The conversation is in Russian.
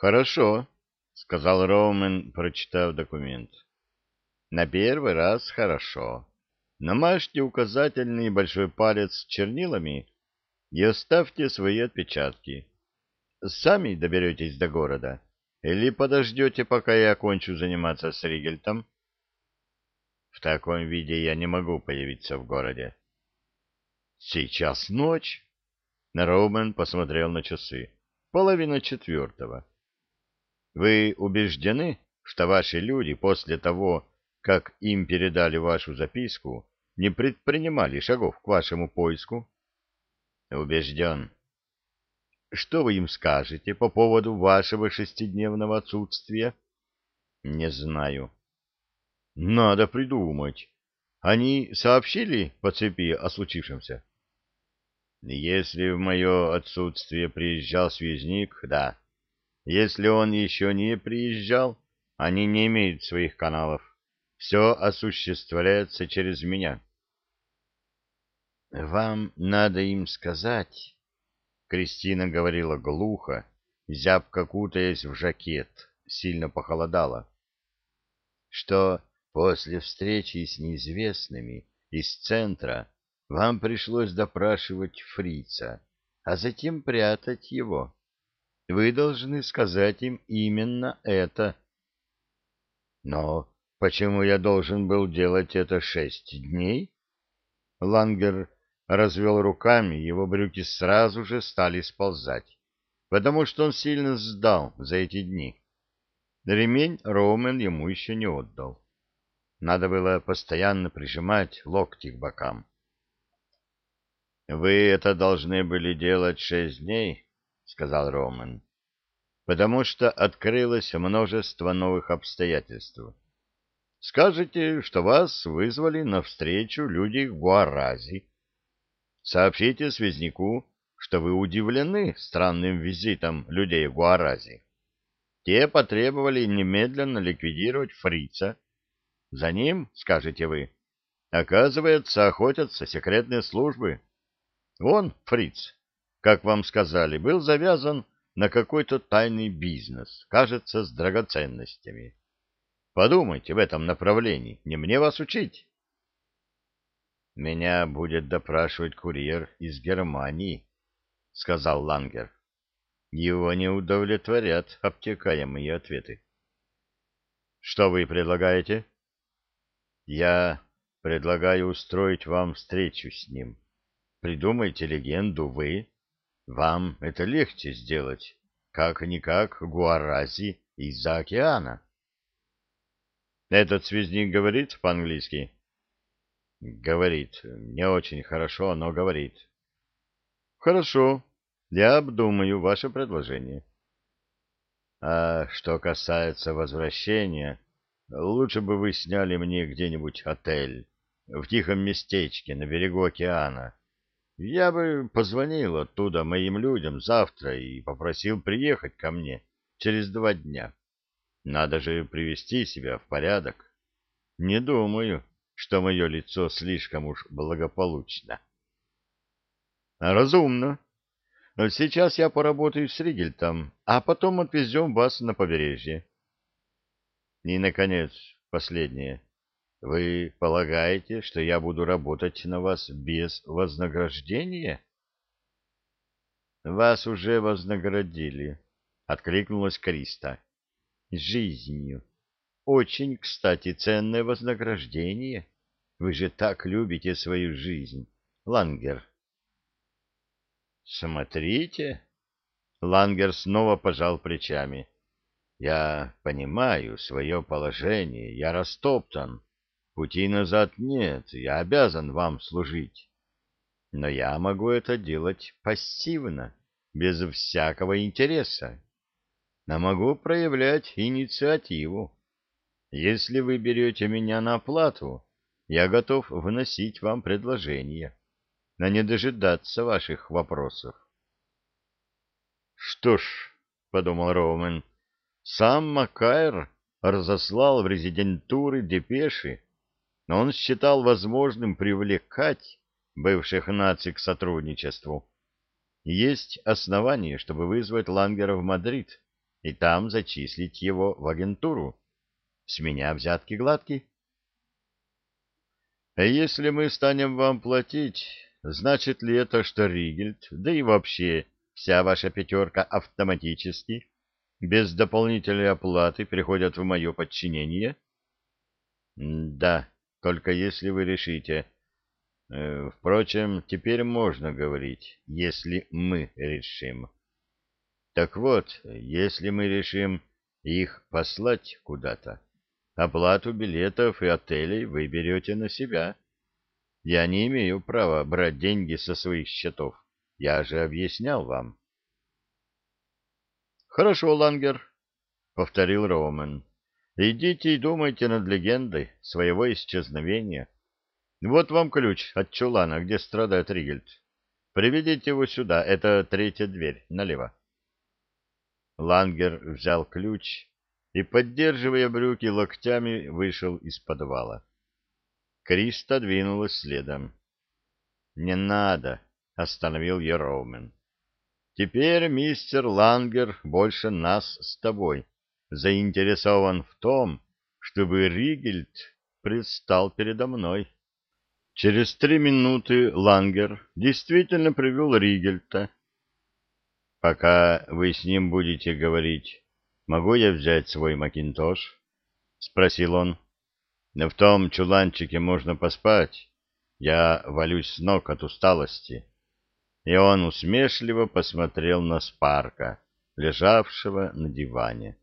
Хорошо, сказал Роумен, прочитав документ. На первый раз хорошо. Намажьте указательный и большой палец чернилами и оставьте свои отпечатки. Сами доберетесь до города или подождете, пока я окончу заниматься с Ригельтом? В таком виде я не могу появиться в городе. Сейчас ночь. Роумен посмотрел на часы. Половина четвертого. Вы убеждены, что ваши люди после того, как им передали вашу записку, не предпринимали шагов к вашему поиску? Убежден. Что вы им скажете по поводу вашего шестидневного отсутствия? Не знаю. Надо придумать. Они сообщили по цепи о случившемся? Если в мое отсутствие приезжал связник, да. Если он еще не приезжал, они не имеют своих каналов. Все осуществляется через меня. Вам надо им сказать, Кристина говорила глухо, зябко кутаясь в жакет, сильно похолодало, что после встречи с неизвестными из центра вам пришлось допрашивать фрица, а затем прятать его. Вы должны сказать им именно это. Но почему я должен был делать это шесть дней? Лангер развел руками, его брюки сразу же стали сползать, потому что он сильно сдал за эти дни. Ремень Роумен ему еще не отдал. Надо было постоянно прижимать локти к бокам. «Вы это должны были делать шесть дней», — сказал Роман, «потому что открылось множество новых обстоятельств. Скажите, что вас вызвали навстречу люди Гуарази. Сообщите связнику, что вы удивлены странным визитом людей Гуарази. Те потребовали немедленно ликвидировать фрица. За ним, скажете вы, оказывается, охотятся секретные службы». Он, фриц, как вам сказали, был завязан на какой-то тайный бизнес, кажется, с драгоценностями. Подумайте в этом направлении, не мне вас учить. Меня будет допрашивать курьер из Германии, сказал Лангер. Его не удовлетворят обтекаемые ответы. Что вы предлагаете? Я предлагаю устроить вам встречу с ним. Придумайте легенду вы. Вам это легче сделать, как-никак Гуарази из-за океана. Этот связник говорит по-английски? Говорит. Не очень хорошо, но говорит. Хорошо. Я обдумаю ваше предложение. А что касается возвращения, лучше бы вы сняли мне где-нибудь отель в тихом местечке на берегу океана. Я бы позвонил оттуда моим людям завтра и попросил приехать ко мне через два дня. Надо же привести себя в порядок. Не думаю, что мое лицо слишком уж благополучно. Разумно. Но сейчас я поработаю с Ригельтом, а потом отвезем вас на побережье. И, наконец, последнее. Вы полагаете, что я буду работать на вас без вознаграждения? Вас уже вознаградили, откликнулась Криста. Жизнью. Очень, кстати, ценное вознаграждение. Вы же так любите свою жизнь, Лангер. Смотрите. Лангер снова пожал плечами. Я понимаю свое положение, я растоптан. Пути назад нет, я обязан вам служить. Но я могу это делать пассивно, без всякого интереса. Но могу проявлять инициативу. Если вы берете меня на оплату, я готов вносить вам предложение, но не дожидаться ваших вопросов. Что ж, — подумал Роумен, — сам Макайр разослал в резидентуры депеши, но он считал возможным привлекать бывших наций к сотрудничеству. Есть основания, чтобы вызвать Лангера в Мадрид и там зачислить его в агентуру. С меня взятки гладкие. Если мы станем вам платить, значит ли это, что Ригельд, да и вообще вся ваша пятерка автоматически, без дополнительной оплаты, переходят в мое подчинение? Да, только если вы решите. Э, впрочем, теперь можно говорить, если мы решим. Так вот, если мы решим их послать куда-то, оплату билетов и отелей вы берете на себя. Я не имею права брать деньги со своих счетов. Я же объяснял вам. Хорошо, Лангер, — повторил Роумен. Идите и думайте над легендой своего исчезновения. Вот вам ключ от чулана, где страдает Ригельд. Приведите его сюда, это третья дверь, налево. Лангер взял ключ и, поддерживая брюки локтями, вышел из подвала. Криста двинулась следом. «Не надо», — остановил ее Роумен. «Теперь мистер Лангер больше нас с тобой заинтересован в том, чтобы Ригельд предстал передо мной». Через три минуты Лангер действительно привел Ригельта. «Пока вы с ним будете говорить, могу я взять свой макинтош? — спросил он. — В том чуланчике можно поспать. Я валюсь с ног от усталости. И он усмешливо посмотрел на Спарка, лежавшего на диване.